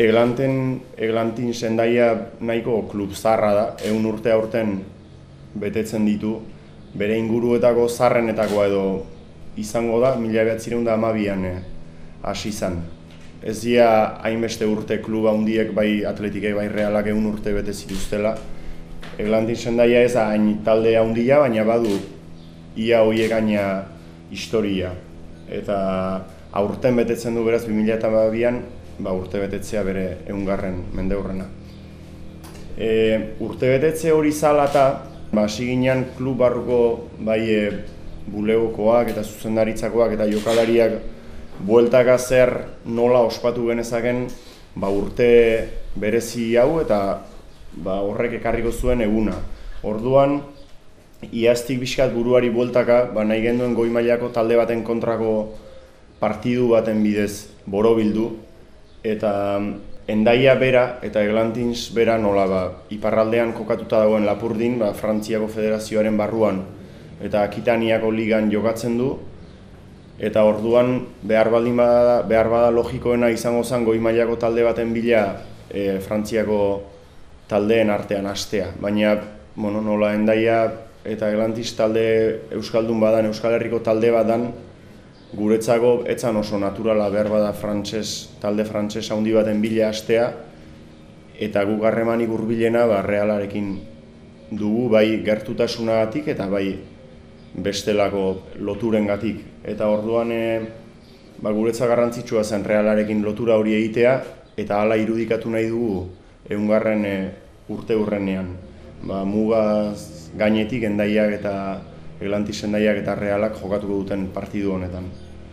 Eglanten, eglantin sendaia nahiko klub zarra da, egun urte aurten betetzen ditu, bere inguruetako zarrenetako edo izango da, mila behatzireun da amabian eh, hasi izan. Ez dira hainbeste urte kluba handiek bai atletikek bai realak egun urte bete zituztela. Eglantin sendaia ez hain talde handia, baina badu ia hoiek gaina historia. Eta aurten betetzen du beraz 2002an ba, urte betetzea bere eungarren mende hurrena. E, urte betetze hori zala eta ba, ginen klub barruko bai e, bulegokoak eta zuzendaritzakoak eta jokalariak bueltaka zer nola ospatu genezaken ba, urte berezi hau eta ba, horrek ekarriko zuen eguna. Orduan, iaztik bizkat buruari bueltaka, ba, nahi genduen goi mailako talde baten kontrako partidu baten bidez borobildu, eta mm, endaia bera eta eglantins bera nola ba, iparraldean kokatuta dagoen lapurdin, ba, Frantziako federazioaren barruan eta Akitaniako ligan jokatzen du, eta orduan behar baldin bada, behar bada logikoena izango zen goi mailako talde baten bila e, Frantziako taldeen artean astea. Baina bueno, nola endaia eta Eglantis talde Euskaldun badan, Euskal Herriko talde badan, guretzako etzan oso naturala behar bada frantses, talde frantses handi baten bila astea eta gu garremanik hurbilena ba, realarekin dugu bai gertutasunagatik eta bai bestelako loturengatik. Eta orduan e, ba, guretza garrantzitsua zen realarekin lotura hori egitea eta hala irudikatu nahi dugu egungarren e, urte hurrenean. Ba, mugaz gainetik endaiak eta Eglantis endaiak eta realak jokatuko duten partidu honetan.